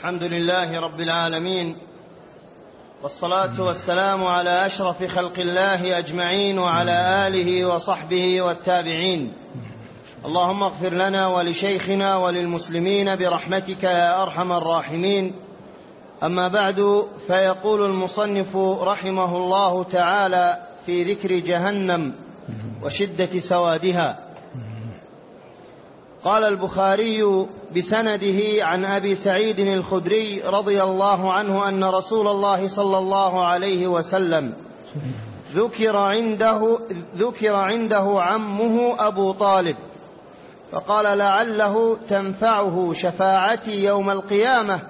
الحمد لله رب العالمين والصلاة والسلام على أشرف خلق الله أجمعين وعلى آله وصحبه والتابعين. اللهم اغفر لنا ولشيخنا وللمسلمين برحمتك يا أرحم الراحمين. أما بعد فيقول المصنف رحمه الله تعالى في ذكر جهنم وشدة سوادها. قال البخاري بسنده عن أبي سعيد الخدري رضي الله عنه أن رسول الله صلى الله عليه وسلم ذكر عنده, ذكر عنده عمه أبو طالب فقال لعله تنفعه شفاعتي يوم القيامة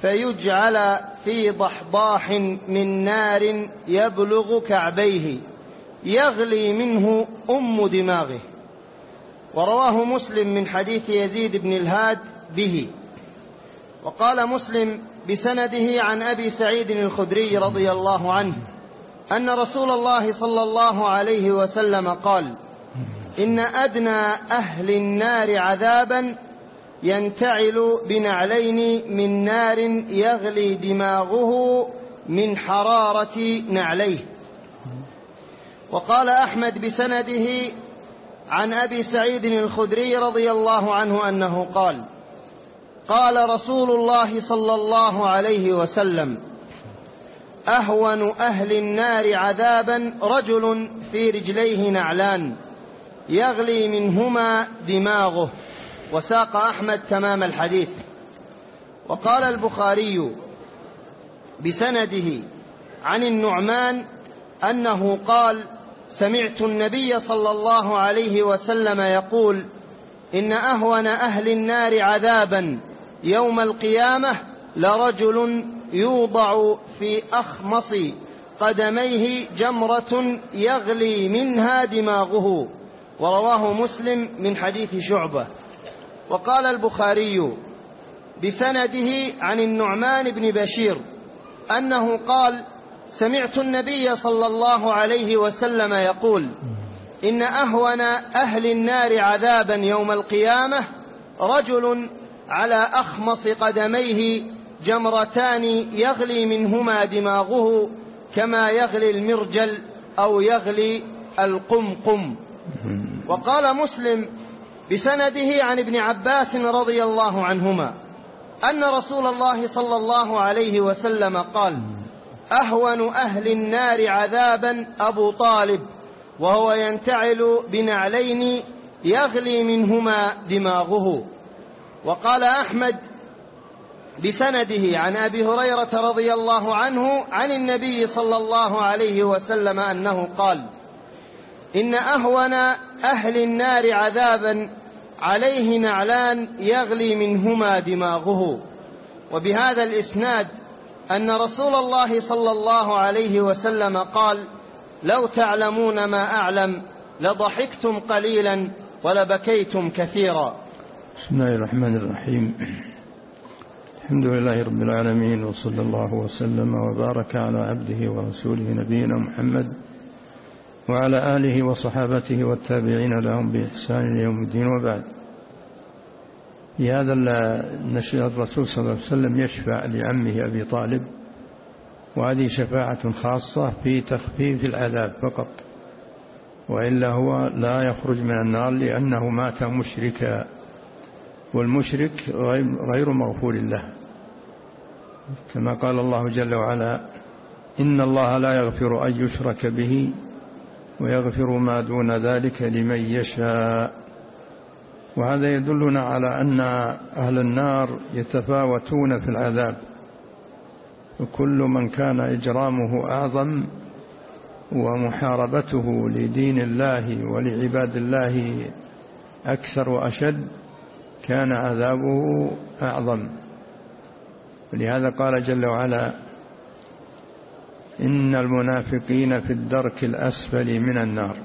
فيجعل في ضحضاح من نار يبلغ كعبيه يغلي منه أم دماغه. ورواه مسلم من حديث يزيد بن الهاد به. وقال مسلم بسنده عن أبي سعيد الخدري رضي الله عنه أن رسول الله صلى الله عليه وسلم قال إن أدنى أهل النار عذابا ينتعل بنعلين من نار يغلي دماغه من حرارة نعليه وقال أحمد بسنده عن أبي سعيد الخدري رضي الله عنه أنه قال قال رسول الله صلى الله عليه وسلم أهون أهل النار عذابا رجل في رجليه نعلان يغلي منهما دماغه وساق أحمد تمام الحديث. وقال البخاري بسنده عن النعمان أنه قال سمعت النبي صلى الله عليه وسلم يقول إن أهون أهل النار عذابا يوم القيامة لرجل يوضع في أخمص قدميه جمرة يغلي منها دماغه. ورواه مسلم من حديث شعبة. وقال البخاري بسنده عن النعمان بن بشير أنه قال سمعت النبي صلى الله عليه وسلم يقول إن أهون أهل النار عذابا يوم القيامة رجل على أخمص قدميه جمرتان يغلي منهما دماغه كما يغلي المرجل أو يغلي القمقم. وقال مسلم بسنده عن ابن عباس رضي الله عنهما أن رسول الله صلى الله عليه وسلم قال أهون أهل النار عذابا أبو طالب وهو ينتعل بنعلين يغلي منهما دماغه. وقال أحمد بسنده عن أبي هريرة رضي الله عنه عن النبي صلى الله عليه وسلم أنه قال إن أهون أهل النار عذابا عليه نعلان يغلي منهما دماغه. وبهذا الإسناد أن رسول الله صلى الله عليه وسلم قال لو تعلمون ما أعلم لضحكتم قليلا ولبكيتم كثيرا. بسم الله الرحمن الرحيم. الحمد لله رب العالمين وصلى الله وسلم وبارك على عبده ورسوله نبينا محمد وعلى آله وصحابته والتابعين لهم بإحسان يوم الدين وبعد. في هذا الرسول صلى الله عليه وسلم يشفع لعمه أبي طالب وهذه شفاعة خاصة في تخفيف العذاب فقط. وإلا هو لا يخرج من النار لأنه مات مشركا والمشرك غير مغفور له. كما قال الله جل وعلا إن الله لا يغفر أن يشرك به ويغفر ما دون ذلك لمن يشاء. وهذا يدلنا على أن أهل النار يتفاوتون في العذاب. وكل من كان إجرامه أعظم ومحاربته لدين الله ولعباد الله أكثر وأشد كان عذابه أعظم. ولهذا قال جل وعلا إن المنافقين في الدرك الأسفل من النار.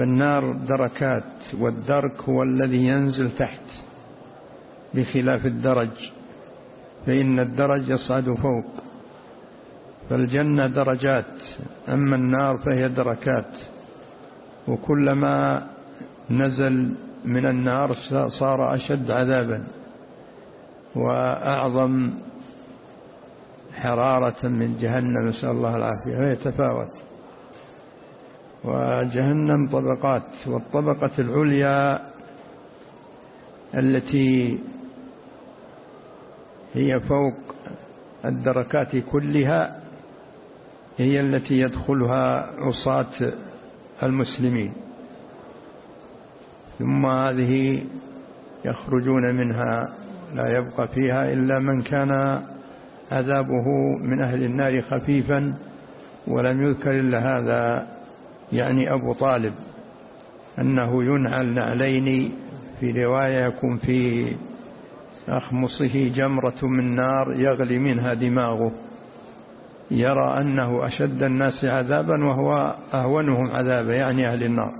فالنار دركات والدرك هو الذي ينزل تحت بخلاف الدرج فإن الدرج يصعد فوق فالجنة درجات أما النار فهي دركات. وكلما نزل من النار صار أشد عذابا وأعظم حرارة من جهنم نسأل الله العافية ويتفاوت وجهنم طبقات والطبقة العليا التي هي فوق الدركات كلها هي التي يدخلها عصاة المسلمين. ثم هذه يخرجون منها لا يبقى فيها إلا من كان عذابه من أهل النار خفيفا ولم يذكر إلا هذا. يعني أبو طالب أنه ينعل نعلين في رواية يكون في أخمصه جمرة من نار يغلي منها دماغه. يرى أنه أشد الناس عذابا وهو أهونهم عذابا يعني أهل النار.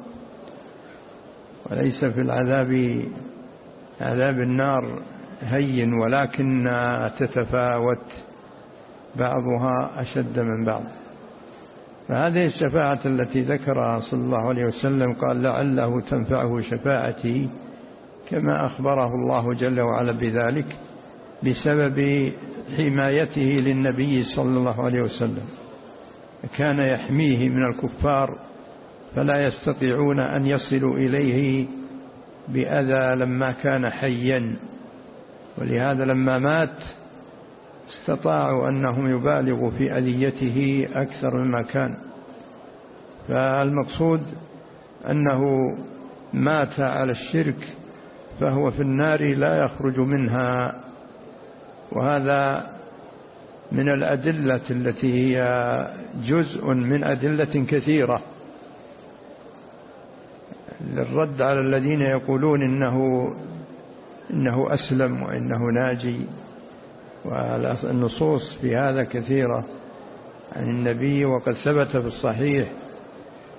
وليس في العذاب عذاب النار هين ولكن تتفاوت بعضها أشد من بعض. فهذه الشفاعة التي ذكرها صلى الله عليه وسلم قال لعله تنفعه شفاعتي كما أخبره الله جل وعلا بذلك بسبب حمايته للنبي صلى الله عليه وسلم. كان يحميه من الكفار فلا يستطيعون أن يصلوا إليه بأذى لما كان حيا ولهذا لما مات استطاعوا أنهم يبالغوا في أذيته أكثر مما كان. فالمقصود أنه مات على الشرك فهو في النار لا يخرج منها. وهذا من الأدلة التي هي جزء من أدلة كثيرة للرد على الذين يقولون إنه إنه أسلم وإنه ناجي. والنصوص في هذا كثيرة عن النبي وقد ثبت في الصحيح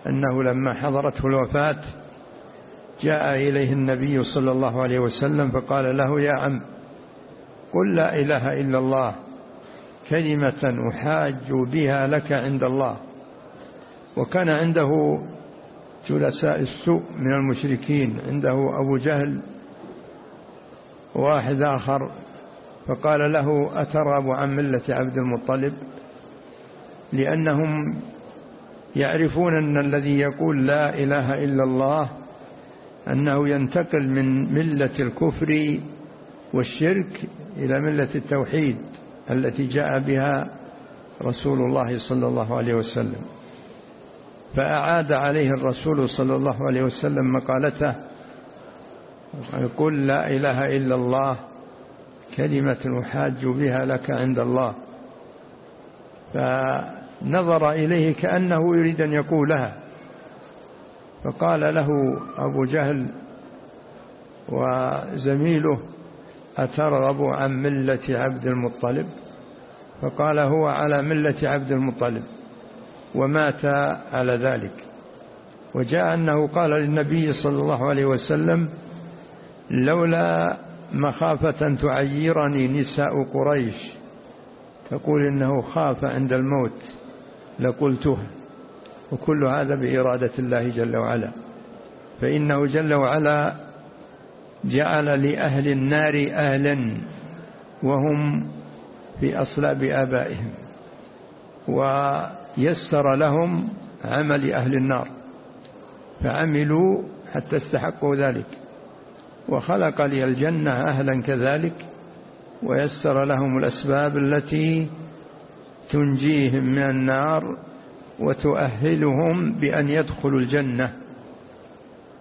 أنه لما حضرته الوفاة جاء إليه النبي صلى الله عليه وسلم فقال له يا عم قل لا إله إلا الله كلمة أحاج بها لك عند الله وكان عنده جلساء السوء من المشركين عنده أبو جهل واحد آخر فقال له أتراب عن ملة عبد المطلب؟ لأنهم يعرفون أن الذي يقول لا إله إلا الله أنه ينتقل من ملة الكفر والشرك إلى ملة التوحيد التي جاء بها رسول الله صلى الله عليه وسلم. فأعاد عليه الرسول صلى الله عليه وسلم مقالته يقول لا إله إلا الله كلمة أحاج بها لك عند الله. فنظر إليه كأنه يريد أن يقولها. فقال له أبو جهل وزميله أترغب عن ملة عبد المطلب؟ فقال هو على ملة عبد المطلب ومات على ذلك. وجاء أنه قال للنبي صلى الله عليه وسلم لولا مخافة تعيرني نساء قريش. تقول إنه خاف عند الموت. لقلته. وكل هذا بإرادة الله جل وعلا. فإنه جل وعلا جعل لأهل النار أهلا. وهم في أصلاب آبائهم. ويسر لهم عمل أهل النار. فعملوا حتى استحقوا ذلك. وخلق لي الجنة أهلا كذلك ويسر لهم الأسباب التي تنجيهم من النار وتؤهلهم بأن يدخلوا الجنة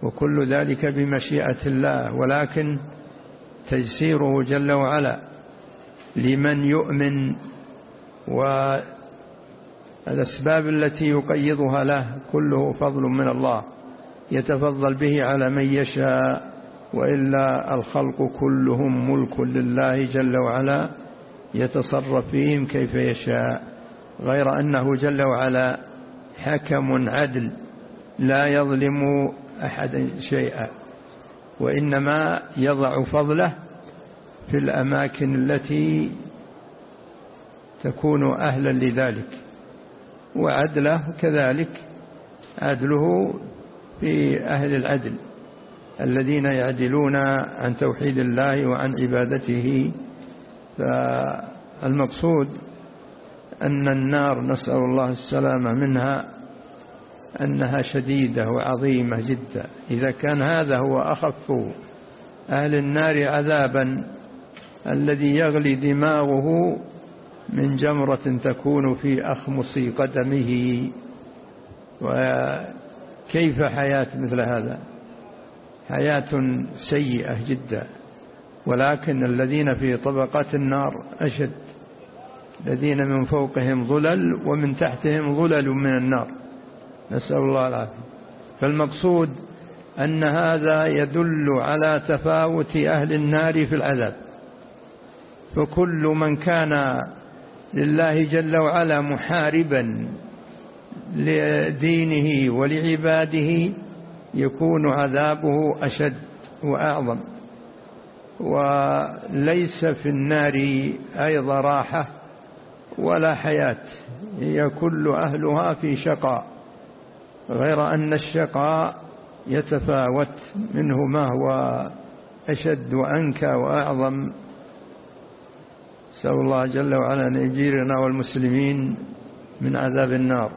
وكل ذلك بمشيئة الله. ولكن تيسيره جل وعلا لمن يؤمن والأسباب التي يقيضها له كله فضل من الله يتفضل به على من يشاء. وإلا الخلق كلهم ملك لله جل وعلا يتصرف فيهم كيف يشاء غير أنه جل وعلا حكم عدل لا يظلم أحد شيئا وإنما يضع فضله في الأماكن التي تكون أهلا لذلك وعدله كذلك عدله في أهل العدل. الذين يعدلون عن توحيد الله وعن عبادته. فالمقصود أن النار نسأل الله السلامة منها أنها شديدة وعظيمة جدا. إذا كان هذا هو أخف أهل النار عذابا الذي يغلي دماغه من جمرة تكون في أخمص قدمه. وكيف حياة مثل هذا؟ حياة سيئة جدا ولكن الذين في طبقات النار أشد. الذين من فوقهم ظلل ومن تحتهم ظلل من النار. نسأل الله العافية. فالمقصود أن هذا يدل على تفاوت أهل النار في العذاب. فكل من كان لله جل وعلا محاربا لدينه ولعباده يكون عذابه أشد وأعظم. وليس في النار أيضا راحة ولا حياة. هي كل أهلها في شقاء غير أن الشقاء يتفاوت منه ما هو أشد وأنكى وأعظم. نسأل الله جل وعلا أن يجيرنا والمسلمين من عذاب النار.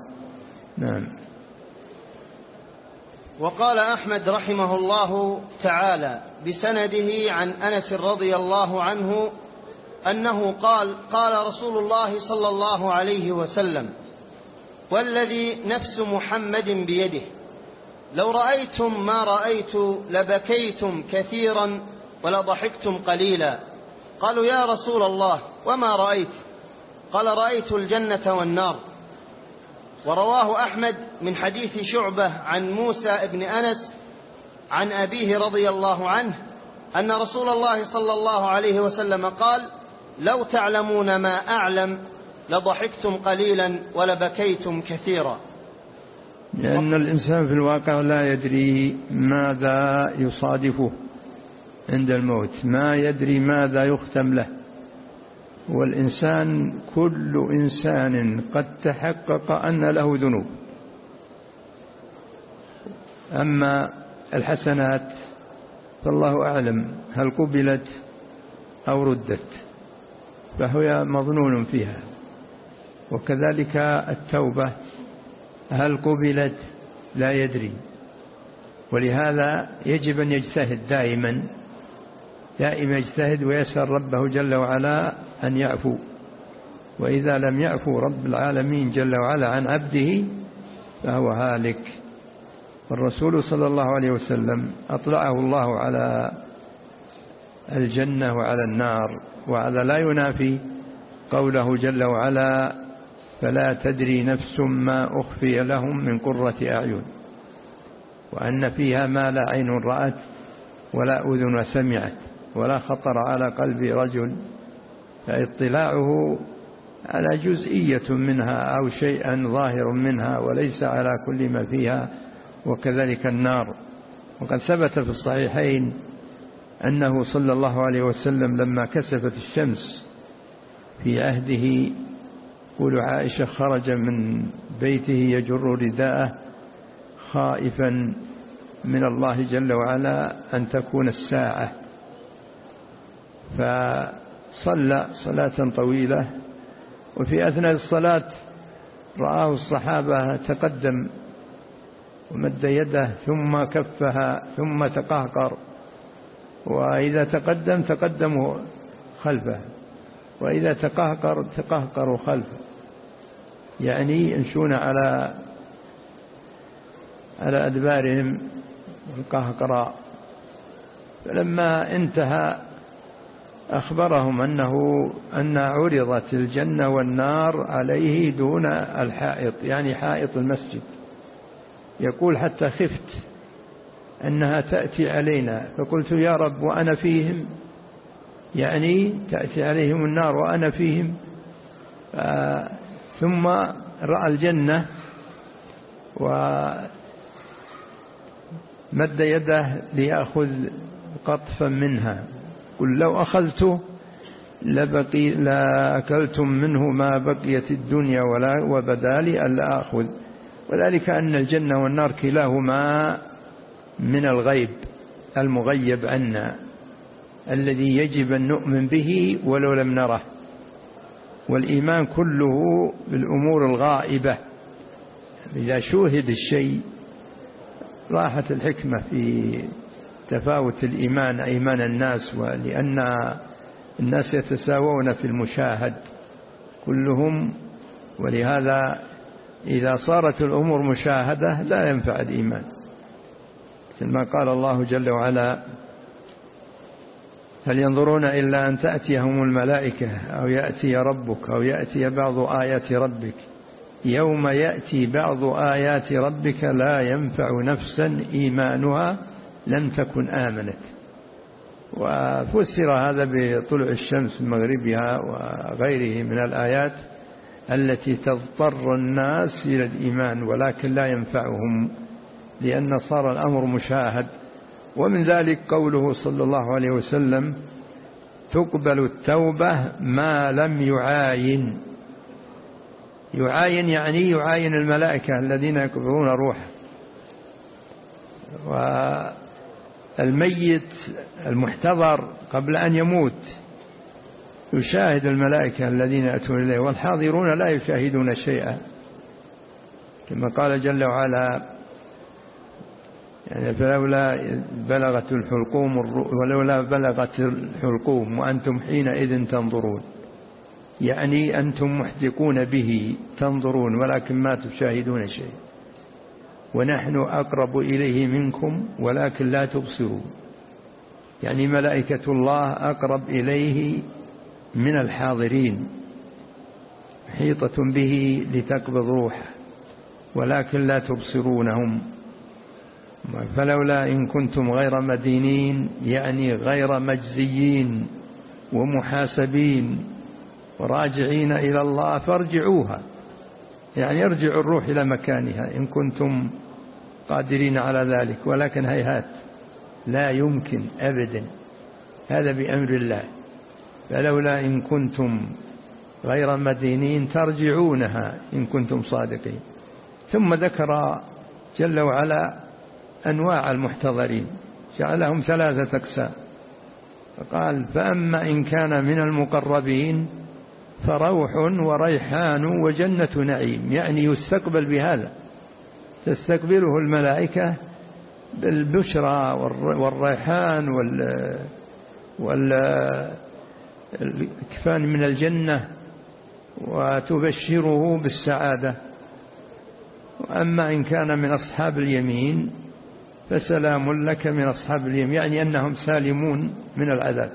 نعم. وقال أحمد رحمه الله تعالى بسنده عن أنس رضي الله عنه أنه قال قال رسول الله صلى الله عليه وسلم والذي نفس محمد بيده لو رأيتم ما رأيت لبكيتم كثيرا ولضحكتم قليلا قالوا يا رسول الله وما رأيت؟ قال رأيت الجنة والنار ورواه أحمد من حديث شعبة عن موسى بن أنس عن أبيه رضي الله عنه أن رسول الله صلى الله عليه وسلم قال لو تعلمون ما أعلم لضحكتم قليلا ولبكيتم كثيرا. لأن الإنسان في الواقع لا يدري ماذا يصادفه عند الموت ما يدري ماذا يختم له. والإنسان كل إنسان قد تحقق أن له ذنوب. أما الحسنات فالله أعلم هل قبلت أو ردت فهو مظنون فيها. وكذلك التوبة هل قبلت؟ لا يدري. ولهذا يجب أن يجتهد دائما دائما يجتهد ويسأل ربه جل وعلا أن يعفو. وإذا لم يعفو رب العالمين جل وعلا عن عبده فهو هالك. الرسول صلى الله عليه وسلم أطلعه الله على الجنة وعلى النار وهذا لا ينافي قوله جل وعلا فلا تدري نفس ما أخفي لهم من قرة أعين. وأن فيها ما لا عين رأت ولا أذن سمعت. ولا خطر على قلب رجل فاطلاعه على جزئية منها أو شيئا ظاهر منها وليس على كل ما فيها وكذلك النار. وقد ثبت في الصحيحين أنه صلى الله عليه وسلم لما كسفت الشمس في عهده قول عائشة خرج من بيته يجر رداءه خائفا من الله جل وعلا أن تكون الساعة. فصلى صلاة طويلة وفي أثناء الصلاة رآه الصحابة تقدم ومد يده ثم كفها ثم تقهقر وإذا تقدم تقدموا خلفه وإذا تقهقر تقهقروا خلفه. يعني يمشون على على أدبارهم القهقراء. فلما انتهى أخبرهم أنه أن عرضت الجنة والنار عليه دون الحائط يعني حائط المسجد. يقول حتى خفت أنها تأتي علينا. فقلت يا رب وأنا فيهم يعني تأتي عليهم النار وأنا فيهم. ثم رأى الجنة ومد يده ليأخذ قطفا منها. قل لو أخذته لبقي لأكلتم منه ما بقيت الدنيا ولا وبدالي ألا أخذ. وذلك أن الجنة والنار كلاهما من الغيب المغيب عنا الذي يجب أن نؤمن به ولو لم نره. والإيمان كله بالأمور الغائبة. إذا شوهد الشيء راحت الحكمة في تفاوت الإيمان إيمان الناس ولأن الناس يتساوون في المشاهد كلهم ولهذا إذا صارت الأمور مشاهدة لا ينفع الإيمان. كما قال الله جل وعلا هل ينظرون إلا أن تأتيهم الملائكة أو يأتي ربك أو يأتي بعض آيات ربك. يوم يأتي بعض آيات ربك لا ينفع نفسا إيمانها لم تكن آمنت. وفسر هذا بطلع الشمس من مغربها وغيره من الآيات التي تضطر الناس إلى الإيمان ولكن لا ينفعهم لأن صار الأمر مشاهد. ومن ذلك قوله صلى الله عليه وسلم تقبل التوبة ما لم يعاين. يعاين يعني يعاين الملائكة الذين يقبلون روحه والميت المحتضر قبل أن يموت. يشاهد الملائكة الذين يأتون إليه والحاضرون لا يشاهدون شيئا. كما قال جل وعلا يعني فلولا بلغت الحلقوم ولولا بلغت الحلقوم وأنتم حينئذ تنظرون. يعني أنتم محدقون به تنظرون ولكن ما تشاهدون شيء ونحن أقرب إليه منكم ولكن لا تبصرون يعني ملائكة الله أقرب إليه من الحاضرين. حيطة به لتقبض روحه ولكن لا تبصرونهم. فلولا إن كنتم غير مدينين يعني غير مجزيين ومحاسبين وراجعين إلى الله فارجعوها. يعني يرجع الروح إلى مكانها. إن كنتم قادرين على ذلك ولكن هيهات لا يمكن أبدا. هذا بأمر الله. فلولا إن كنتم غير مدينين ترجعونها إن كنتم صادقين. ثم ذكر جل وعلا أنواع المحتضرين جعلهم ثلاثة أقسام. فقال فأما إن كان من المقربين فروح وريحان وجنة نعيم يعني يستقبل بهذا. تستقبله الملائكة بالبشرى والريحان وال والكفان من الجنة وتبشره بالسعادة. وأما إن كان من أصحاب اليمين فسلام لك من أصحاب اليمين يعني أنهم سالمون من العذاب.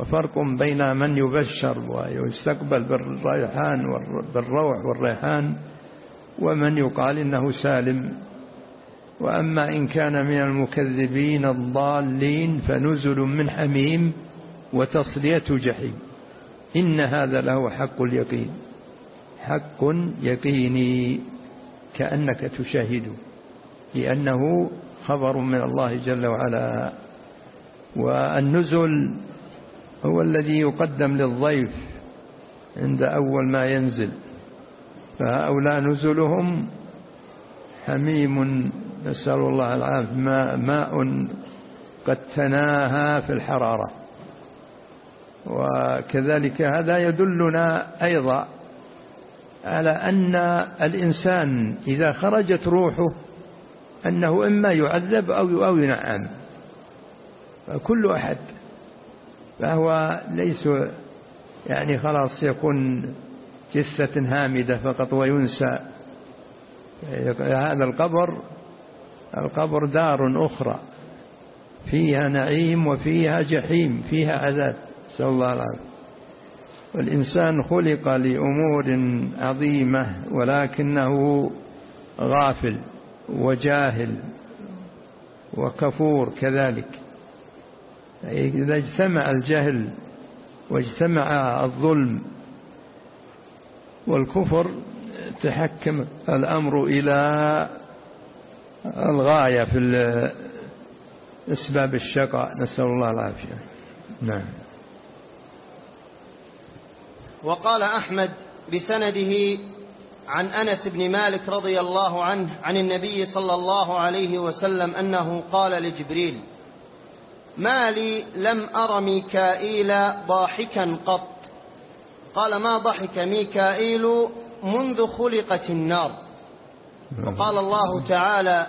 وفرق بين من يبشر ويستقبل بالريحان بالروح والريحان ومن يقال إنه سالم. وأما إن كان من المكذبين الضالين فنزل من حميم وتصلية جحيم. إن هذا له حق اليقين. حق يقيني كأنك تشاهد لأنه خبر من الله جل وعلا. والنزل هو الذي يقدم للضيف عند أول ما ينزل. فهؤلاء نزلهم حميم نسأل الله العافية ماء, ماء قد تناهى في الحرارة. وكذلك هذا يدلنا أيضا على أن الإنسان إذا خرجت روحه أنه إما يعذب أو أو ينعم. كل أحد فهو ليس يعني خلاص يكون جثة هامدة فقط وينسى. هذا القبر القبر دار أخرى. فيها نعيم وفيها جحيم فيها عذاب. نسأل الله العافية. والإنسان خلق لأمور عظيمة ولكنه غافل وجاهل وكفور كذلك. إذا اجتمع الجهل واجتمع الظلم والكفر تحكم الأمر إلى الغاية في أسباب الشقاء. نسأل الله العافية. نعم. وقال أحمد بسنده عن أنس بن مالك رضي الله عنه عن النبي صلى الله عليه وسلم أنه قال لجبريل ما لي لم أر ميكائيل ضاحكا قط. قال ما ضحك ميكائيل منذ خلقت النار. وقال الله تعالى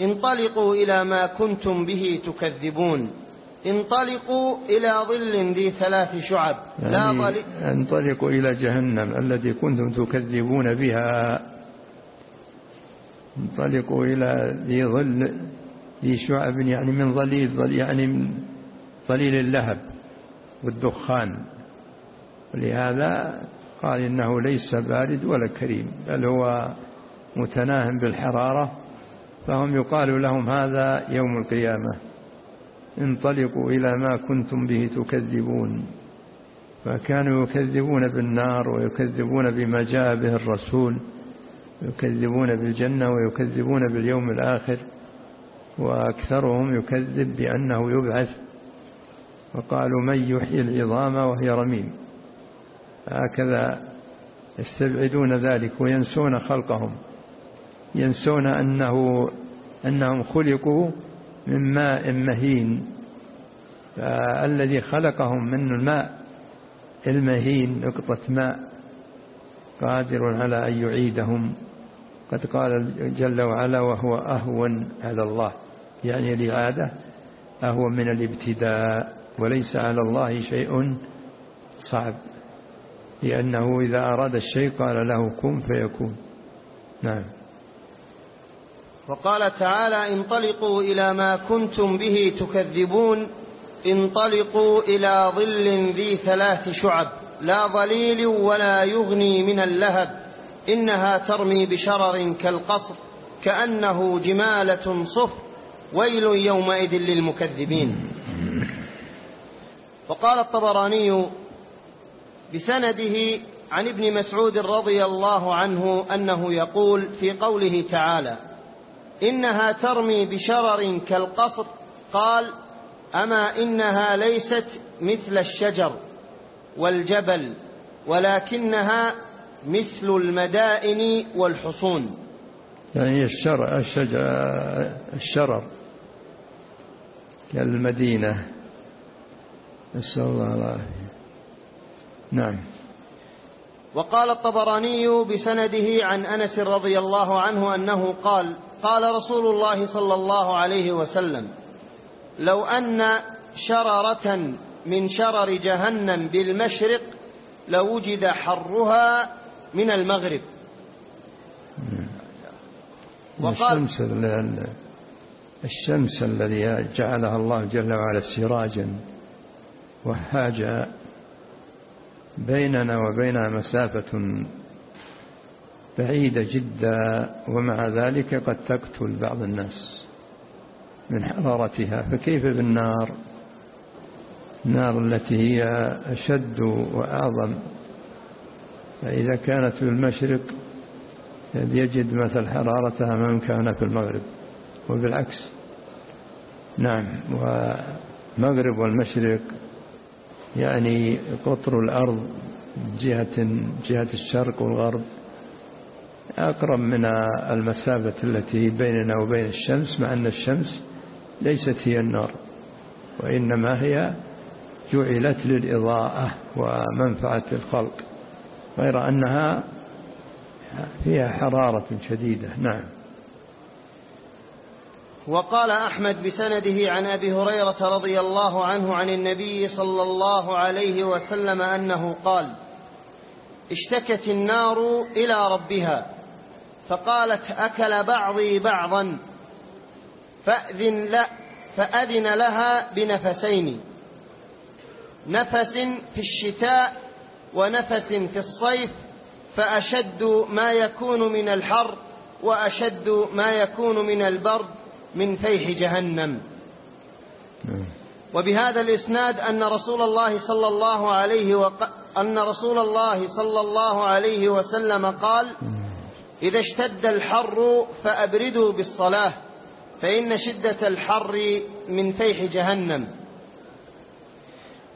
انطلقوا إلى ما كنتم به تكذبون. انطلقوا إلى ظل ذي ثلاث شعب. يعني لا ظل انطلقوا إلى جهنم التي كنتم تكذبون بها. انطلقوا إلى ذي ظل ذي شعب يعني من ظليل يعني من ظليل اللهب والدخان. ولهذا قال إنه ليس بارد ولا كريم بل هو متناهم بالحرارة فهم يقال لهم هذا يوم القيامة. انطلقوا إلى ما كنتم به تكذبون. فكانوا يكذبون بالنار ويكذبون بما جاء به الرسول يكذبون بالجنة ويكذبون باليوم الآخر وأكثرهم يكذب بأنه يبعث. وقالوا من يحيي العظام وهي رميم. هكذا يستبعدون ذلك وينسون خلقهم. ينسون أنه أنهم خلقوا من ماء مهين. فالذي خلقهم من الماء المهين نقطة ماء قادر على أن يعيدهم. قد قال جل وعلا وهو أهون على الله. يعني الإعادة أهون من الابتداء وليس على الله شيء صعب. لأنه إذا أراد الشيء قال له كن فيكون. نعم. وقال تعالى انطلقوا إلى ما كنتم به تكذبون. انطلقوا إلى ظل ذي ثلاث شعب لا ظليل ولا يغني من اللهب. إنها ترمي بشرر كالقصر كأنه جمالة صفر. ويل يومئذ للمكذبين. وقال الطبراني بسنده عن ابن مسعود رضي الله عنه أنه يقول في قوله تعالى إنها ترمي بشرر كالقصر قال أما إنها ليست مثل الشجر والجبل ولكنها مثل المدائن والحصون. يعني الشرر, الشجر الشرر كالمدينة. نسأل الله العافية. نعم. وقال الطبراني بسنده عن أنس رضي الله عنه أنه قال قال رسول الله صلى الله عليه وسلم لو أن شررة من شرر جهنم بالمشرق لوجد حرها من المغرب. وقال الشمس, الشمس الذي جعلها الله جل وعلا سراجا وحاجة بيننا وبينها مسافة بعيدة جدا ومع ذلك قد تقتل بعض الناس من حرارتها فكيف بالنار؟ النار التي هي أشد وأعظم. فإذا كانت في المشرق يجد مثل حرارتها من كان في المغرب وبالعكس. نعم والمغرب والمشرق يعني قطر الأرض جهة, جهة الشرق والغرب أقرب من المسافة التي بيننا وبين الشمس مع أن الشمس ليست هي النار وإنما هي جعلت للإضاءة ومنفعة الخلق غير أنها فيها حرارة شديدة. نعم. وقال أحمد بسنده عن أبي هريرة رضي الله عنه عن النبي صلى الله عليه وسلم أنه قال اشتكت النار إلى ربها فقالت أكل بعضي بعضا فأذن, لا فأذن لها بنفسين نفس في الشتاء ونفس في الصيف فأشد ما يكون من الحر وأشد ما يكون من البرد من فيح جهنم نعم. وبهذا الإسناد أن رسول الله صلى الله عليه وق... أن رسول الله صلى الله عليه وسلم قال نعم. إذا اشتد الحر فأبردوا بالصلاة فإن شدة الحر من فيح جهنم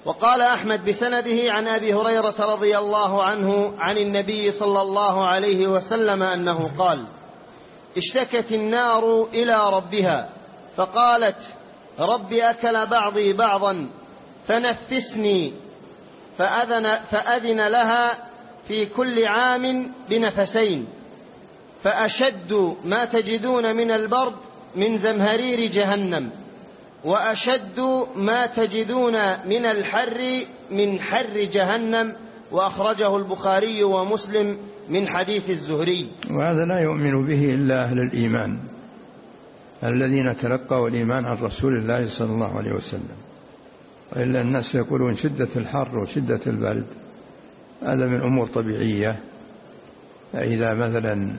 وقال أحمد بسنده عن أبي هريرة رضي الله عنه عن النبي صلى الله عليه وسلم أنه قال اشتكت النار إلى ربها فقالت رب أكل بعضي بعضا فنفسني فأذن, فأذن لها في كل عام بنفسين فأشد ما تجدون من البرد من زمهرير جهنم وأشد ما تجدون من الحر من حر جهنم وأخرجه البخاري ومسلم من حديث الزهري. وهذا لا يؤمن به إلا أهل الإيمان الذين تلقوا الإيمان عن رسول الله صلى الله عليه وسلم. وإلا الناس يقولون شدة الحر وشدة البرد هذا من أمور طبيعية. فإذا مثلا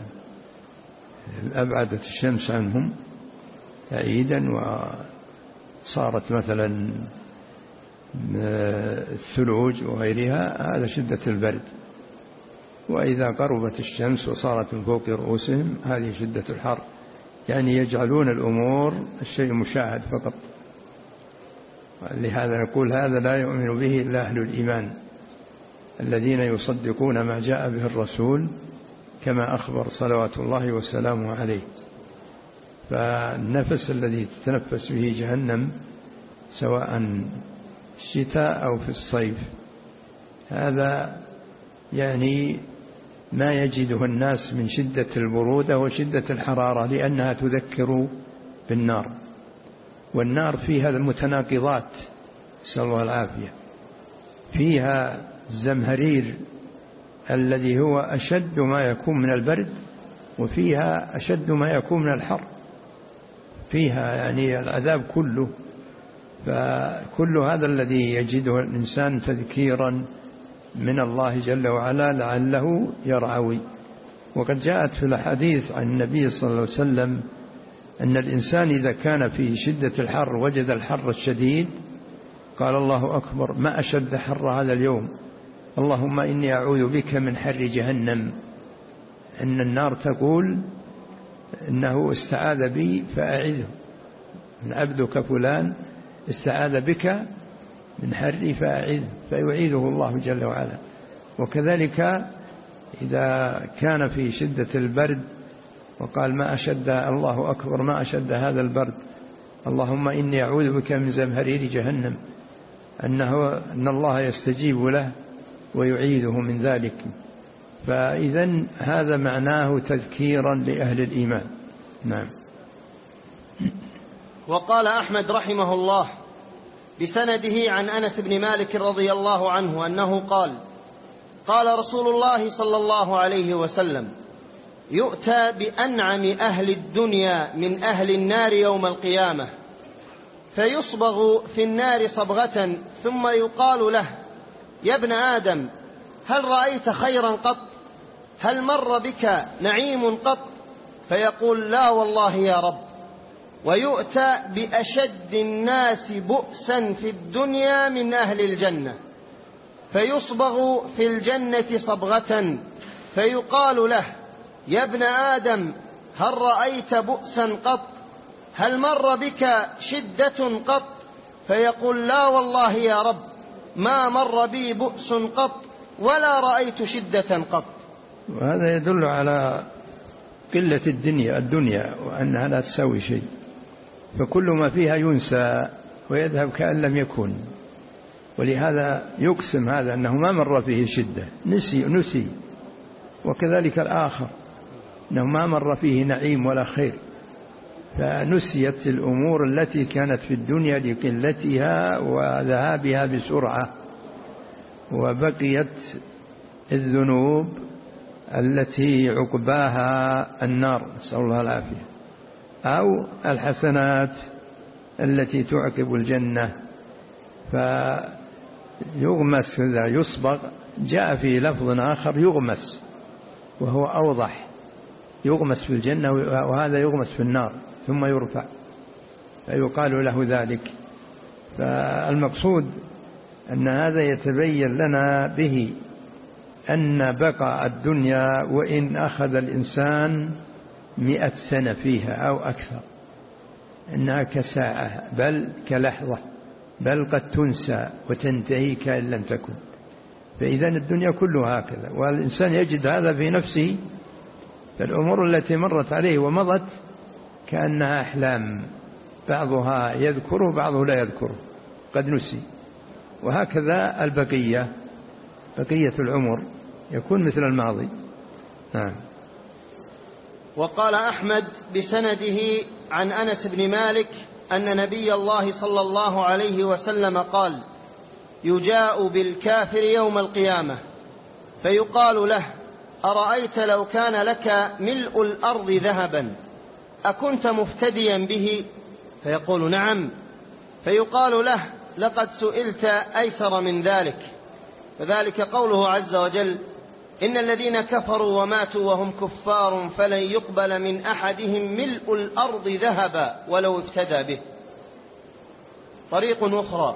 أبعدت الشمس عنهم بعيدا وصارت مثلا الثلوج وغيرها هذا شدة البرد. وإذا قربت الشمس وصارت من فوق رؤوسهم هذه شدة الحر. يعني يجعلون الأمور الشيء مشاهد فقط. لهذا نقول هذا لا يؤمن به إلا أهل الإيمان الذين يصدقون ما جاء به الرسول كما أخبر صلوات الله وسلامه عليه. فالنفس الذي تتنفس به جهنم سواء الشتاء أو في الصيف. هذا يعني ما يجده الناس من شدة البرودة وشدة الحرارة لأنها تذكر بالنار. والنار فيها المتناقضات نسأل الله العافية. فيها الزمهرير الذي هو أشد ما يكون من البرد وفيها أشد ما يكون من الحر. فيها يعني العذاب كله. فكل هذا الذي يجده الإنسان تذكيرا من الله جل وعلا لعله يرعوي. وقد جاءت في الحديث عن النبي صلى الله عليه وسلم أن الإنسان إذا كان في شدة الحر وجد الحر الشديد قال الله أكبر ما أشد حر هذا اليوم؟ اللهم إني أعوذ بك من حر جهنم. أن النار تقول إنه استعاذ بي فأعذه من عبدك فلان استعاذ بك من حر فأعذ فيعيذه الله جل وعلا. وكذلك إذا كان في شدة البرد وقال ما أشد الله أكبر ما أشد هذا البرد. اللهم إني أعوذ بك من زمهرير جهنم أنه أن الله يستجيب له ويعيده من ذلك. فإذا هذا معناه تذكيرا لأهل الإيمان. نعم. وقال أحمد رحمه الله بسنده عن أنس بن مالك رضي الله عنه أنه قال قال رسول الله صلى الله عليه وسلم يؤتى بأنعم أهل الدنيا من أهل النار يوم القيامة فيصبغ في النار صبغة ثم يقال له يا ابن آدم هل رأيت خيرا قط؟ هل مر بك نعيم قط؟ فيقول لا والله يا رب. ويؤتى بأشد الناس بؤسا في الدنيا من أهل الجنة. فيصبغ في الجنة صبغة فيقال له يا ابن آدم هل رأيت بؤسا قط؟ هل مر بك شدة قط؟ فيقول لا والله يا رب ما مر بي بؤس قط ولا رأيت شدة قط. وهذا يدل على قلة الدنيا الدنيا وأنها لا تساوي شيء. فكل ما فيها ينسى ويذهب كأن لم يكن. ولهذا يقسم هذا أنه ما مر فيه شدة. نسي نسي. وكذلك الآخر أنه ما مر فيه نعيم ولا خير. فنسيت الأمور التي كانت في الدنيا لقلتها وذهابها بسرعة. وبقيت الذنوب التي عقباها النار. نسأل الله العافية. أو الحسنات التي تعقب الجنة. فيغمس إذا يصبغ جاء في لفظ آخر يغمس وهو أوضح. يغمس في الجنة وهذا يغمس في النار ثم يرفع فيقال له ذلك. فالمقصود أن هذا يتبين لنا به أن بقاء الدنيا وإن أخذ الإنسان مئة سنة فيها أو أكثر. إنها كساعة بل كلحظة بل قد تنسى وتنتهي كأن لم تكن. فإذا الدنيا كلها هكذا والإنسان يجد هذا في نفسه فالأمور التي مرت عليه ومضت كأنها أحلام. بعضها يذكره بعضه لا يذكره قد نسي. وهكذا البقية بقية العمر يكون مثل الماضي. نعم. وقال أحمد بسنده عن أنس بن مالك أن نبي الله صلى الله عليه وسلم قال يجاء بالكافر يوم القيامة. فيقال له أرأيت لو كان لك ملء الأرض ذهبا أكنت مفتديا به؟ فيقول نعم. فيقال له لقد سئلت أيسر من ذلك. فذلك قوله عز وجل إن الذين كفروا وماتوا وهم كفار فلن يقبل من أحدهم ملء الأرض ذهبا ولو افتدى به. طريق أخرى.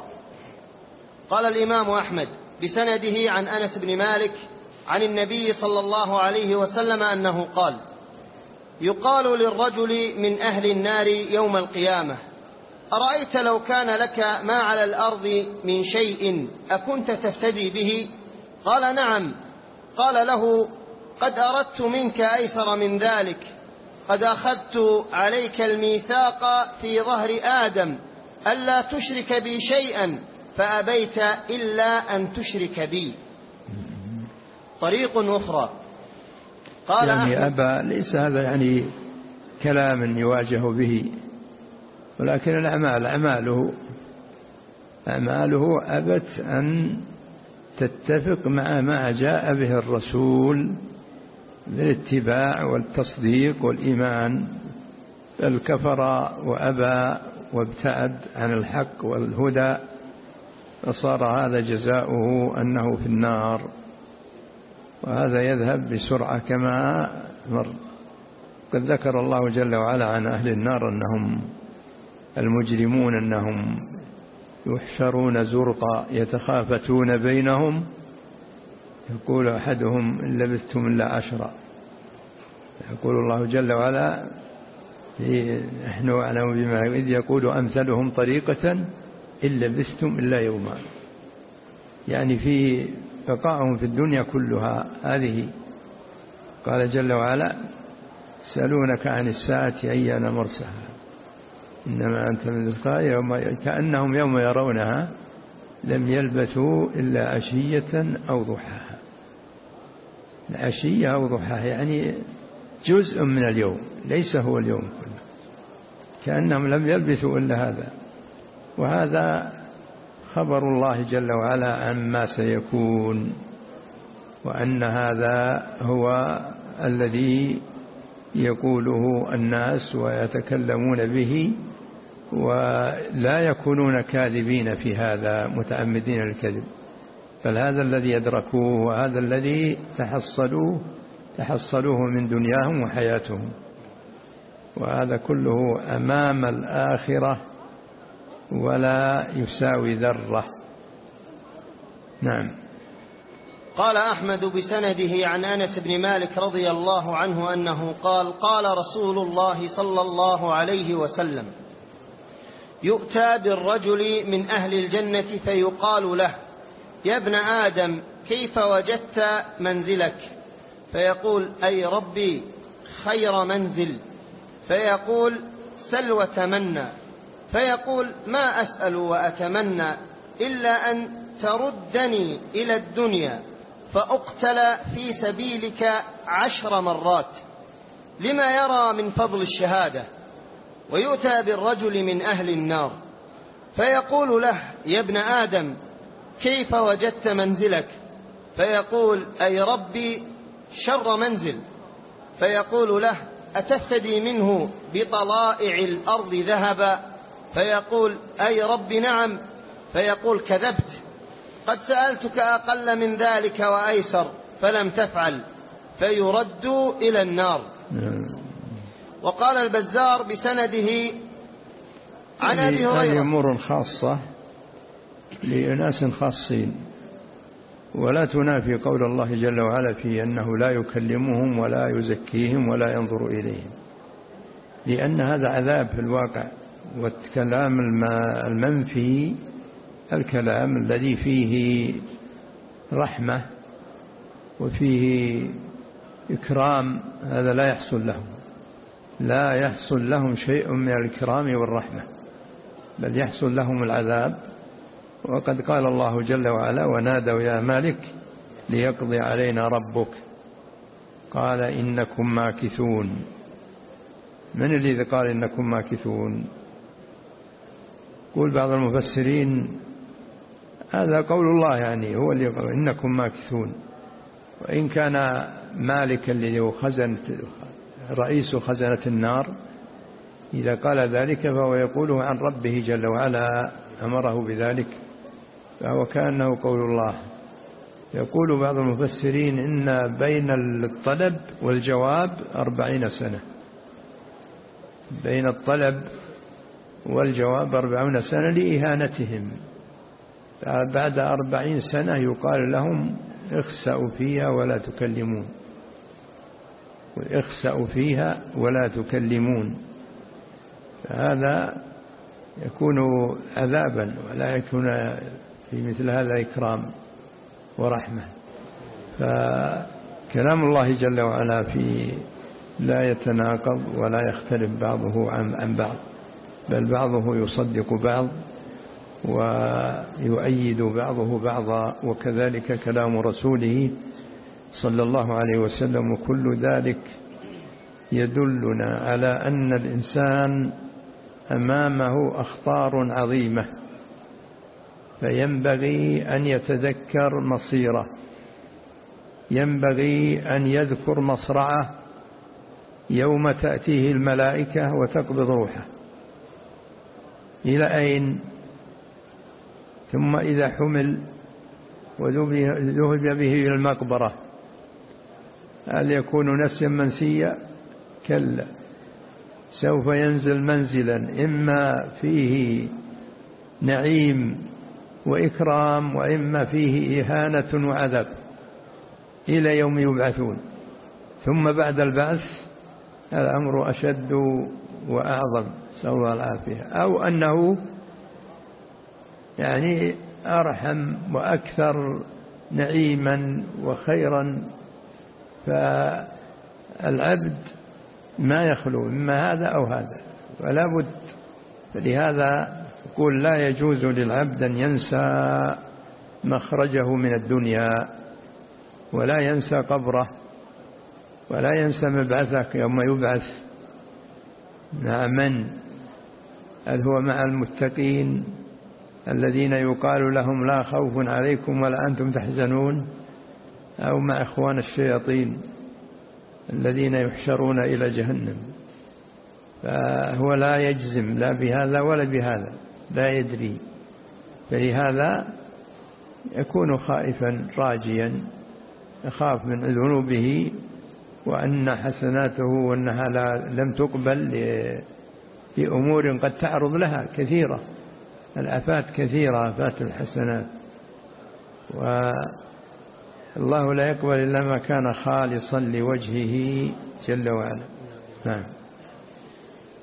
قال الإمام أحمد بسنده عن أنس بن مالك عن النبي صلى الله عليه وسلم أنه قال يقال للرجل من أهل النار يوم القيامة أرأيت لو كان لك ما على الأرض من شيء أكنت تفتدي به؟ قال نعم قال له قد أردت منك أيسر من ذلك قد أخذت عليك الميثاق في ظهر آدم ألا تشرك بي شيئا فأبيت إلا أن تشرك بي. طريق أخرى. قال يعني أبى ليس هذا يعني كلام يواجه به ولكن الأعمال أعماله أعماله أبت أن تتفق مع ما جاء به الرسول بالاتباع والتصديق والإيمان. بل كفر وأبى وابتعد عن الحق والهدى فصار هذا جزاؤه أنه في النار. وهذا يذهب بسرعة كما مر. قد ذكر الله جل وعلا عن أهل النار أنهم المجرمون أنهم يحشرون زرقا يتخافتون بينهم. يقول أحدهم إن لبثتم إلا عشرا. يقول الله جل وعلا نحن أعلم بما إذ يقول أمثلهم طريقة إن لبثتم إلا يوما. يعني في بقاءهم في الدنيا كلها هذه. قال جل وعلا سألونك عن الساعة أيان مرسها إنما أنت من يوم كأنهم يوم يرونها لم يلبثوا إلا عشية أو ضحاها. العشية أو ضحاها يعني جزء من اليوم ليس هو اليوم كله. كأنهم لم يلبثوا إلا هذا. وهذا خبر الله جل وعلا عما سيكون وأن هذا هو الذي يقوله الناس ويتكلمون به ولا يكونون كاذبين في هذا متعمدين الكذب بل هذا الذي يدركوه وهذا الذي تحصلوه تحصلوه من دنياهم وحياتهم. وهذا كله أمام الآخرة ولا يساوي ذرة. نعم. قال أحمد بسنده عن أنس بن مالك رضي الله عنه أنه قال قال رسول الله صلى الله عليه وسلم يؤتى بالرجل من أهل الجنة فيقال له يا ابن آدم كيف وجدت منزلك؟ فيقول أي ربي خير منزل. فيقول سل وتمنى. فيقول ما أسأل وأتمنى إلا أن تردني إلى الدنيا فأقتل في سبيلك عشر مرات. لما يرى من فضل الشهادة؟ ويؤتى بالرجل من أهل النار. فيقول له يا ابن آدم كيف وجدت منزلك؟ فيقول أي ربي شر منزل. فيقول له أتفتدي منه بطلائع الأرض ذهبا؟ فيقول أي رب نعم. فيقول كذبت. قد سألتك أقل من ذلك وأيسر فلم تفعل. فيرد إلى النار. نعم. وقال البزار بسنده عن أبي هريرة. هذه أمور خاصة لأناس خاصين. ولا تنافي قول الله جل وعلا في أنه لا يكلمهم ولا يزكيهم ولا ينظر إليهم. لأن هذا عذاب في الواقع والكلام المنفي الكلام الذي فيه رحمة وفيه إكرام هذا لا يحصل لهم. لا يحصل لهم شيء من الإكرام والرحمة بل يحصل لهم العذاب. وقد قال الله جل وعلا ونادوا يا مالك ليقضي علينا ربك. قال إنكم ماكثون. من الذي قال إنكم ماكثون؟ قول بعض المفسرين هذا قول الله يعني هو اللي يقول إنكم ماكثون. وإن كان مالك الذي هو خزنة رئيس خزنة النار إذا قال ذلك فهو يقوله عن ربه جل وعلا أمره بذلك فهو كأنه قول الله. يقول بعض المفسرين إن بين الطلب والجواب أربعين سنة. بين الطلب والجواب أربعون سنة لإهانتهم. بعد أربعين سنة يقال لهم اخسأوا فيها ولا تكلمون اخسأوا فيها ولا تكلمون. فهذا يكون عذابا ولا يكون في مثل هذا إكرام ورحمة. فكلام الله جل وعلا في لا يتناقض ولا يختلف بعضه عن بعض بل بعضه يصدق بعض ويؤيد بعضه بعضا وكذلك كلام رسوله صلى الله عليه وسلم وكل ذلك يدلنا على أن الإنسان أمامه أخطار عظيمة فينبغي أن يتذكر مصيره ينبغي أن يذكر مصرعه يوم تأتيه الملائكة وتقبض روحه. إلى أين؟ ثم إذا حمل وذهب به إلى المقبرة. هل يكون نسيا منسيا؟ كلا. سوف ينزل منزلا إما فيه نعيم وإكرام وإما فيه إهانة وعذاب. إلى يوم يبعثون. ثم بعد البعث الأمر أشد وأعظم. نسأل الله العافية. أو أنه يعني أرحم وأكثر نعيما وخيرا فالعبد ما يخلو إما هذا أو هذا ولا بد. فلهذا يقول لا يجوز للعبد أن ينسى مخرجه من الدنيا ولا ينسى قبره ولا ينسى مبعثك يوم يبعث. مع من؟ هل هو مع المتقين الذين يقال لهم لا خوف عليكم ولا أنتم تحزنون؟ أو مع إخوان الشياطين الذين يحشرون إلى جهنم. فهو لا يجزم لا بهذا ولا بهذا لا يدري. فلهذا يكون خائفا راجيا يخاف من ذنوبه وأن حسناته وأنها لم تقبل لأمور قد تعرض لها كثيرة. الآفات كثيرة آفات الحسنات. والله لا يقبل إلا ما كان خالصا لوجهه جل وعلا. نعم.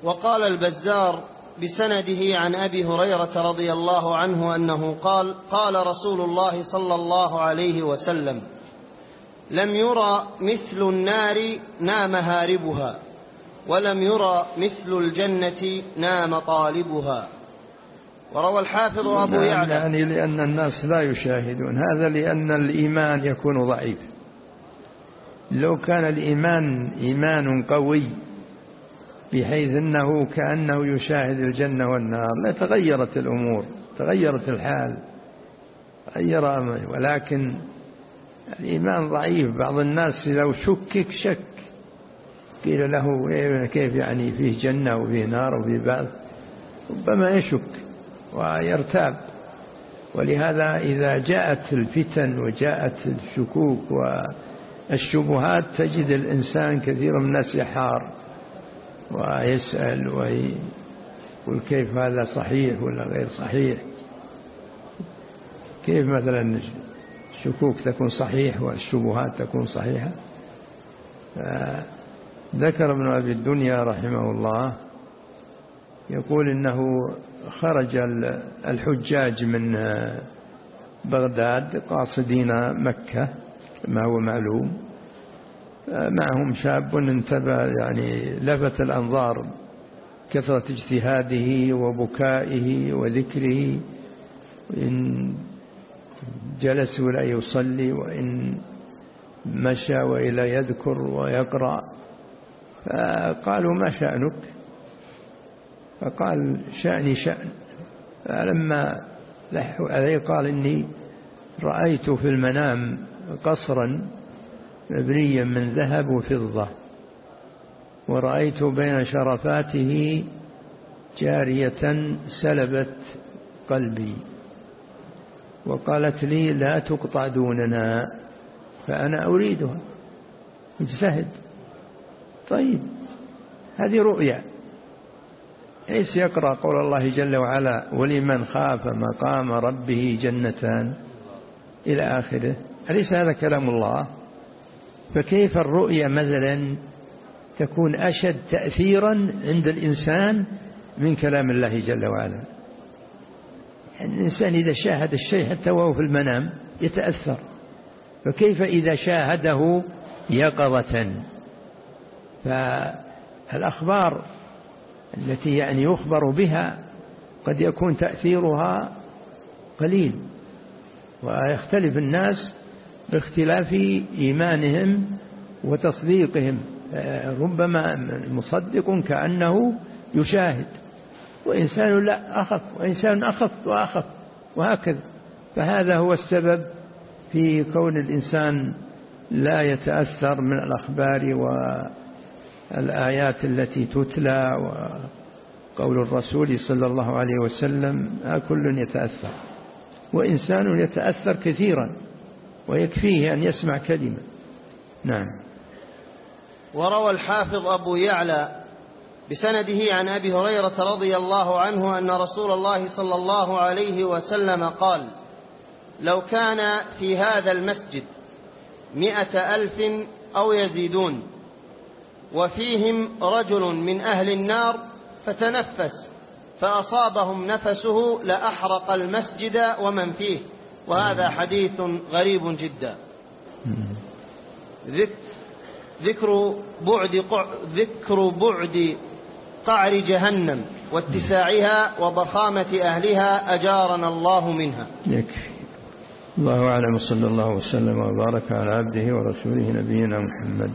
وقال البزار بسنده عن أبي هريرة رضي الله عنه أنه قال قال رسول الله صلى الله عليه وسلم لم يرى مثل النار نام هاربها ولم يرى مثل الجنة نام طالبها. وروى الحافظ أبو نعم، يعلى. يعني لأن الناس لا يشاهدون. هذا لأن الإيمان يكون ضعيف. لو كان الإيمان إيمان قوي بحيث أنه كأنه يشاهد الجنة والنار لتغيرت الأمور تغيرت الحال غير أمر ولكن الإيمان ضعيف. بعض الناس لو شكك شك. قيل له كيف يعني فيه جنة وفيه نار وفيه بعض ربما يشك. ويرتاب. ولهذا إذا جاءت الفتن وجاءت الشكوك والشبهات تجد الإنسان كثير من الناس يحار ويسأل ويقول كيف هذا صحيح ولا غير صحيح؟ كيف مثلا الشكوك تكون صحيح والشبهات تكون صحيحة؟ ذكر ابن أبي الدنيا رحمه الله يقول إنه خرج الحجاج من بغداد قاصدين مكة ما هو معلوم. معهم شاب انتبه يعني لفت الأنظار كثرة اجتهاده وبكائه وذكره وإن جلس ولا يصلي وإن مشى وإلى يذكر ويقرأ. فقالوا ما شأنك؟ فقال شأني شأن. فلما لحوا عليه قال إني رأيت في المنام قصرا مبنيا من ذهب وفضة ورأيت بين شرفاته جارية سلبت قلبي وقالت لي لا تقطع دوننا فأنا أريدها. اجتهد طيب هذه رؤيا. إيش يقرأ قول الله جل وعلا؟ ولمن خاف مقام ربه جنتان إلى آخره. أليس هذا كلام الله؟ فكيف الرؤيا مثلا تكون أشد تأثيرا عند الإنسان من كلام الله جل وعلا؟ الإنسان إذا شاهد الشيء حتى وهو في المنام يتأثر. فكيف إذا شاهده يقظة؟ فالأخبار التي يعني يخبر بها قد يكون تأثيرها قليل ويختلف الناس باختلاف إيمانهم وتصديقهم. ربما مصدق كأنه يشاهد وإنسان لا أخف وإنسان أخف وأخف وهكذا. فهذا هو السبب في كون الإنسان لا يتأثر من الأخبار والآيات التي تتلى وقول الرسول صلى الله عليه وسلم كل يتأثر. وإنسان يتأثر كثيرا ويكفيه أن يسمع كلمة. نعم. وروى الحافظ أبو يعلى بسنده عن أبي هريرة رضي الله عنه أن رسول الله صلى الله عليه وسلم قال لو كان في هذا المسجد مئة ألف أو يزيدون وفيهم رجل من أهل النار فتنفس فأصابهم نفسه لأحرق المسجد ومن فيه. وهذا حديث غريب جدا. ذكر بعد ذكر بعد قعر جهنم واتساعها وضخامة أهلها أجارنا الله منها. يكفي. الله أعلم صلى الله وسلم وبارك على عبده ورسوله نبينا محمد.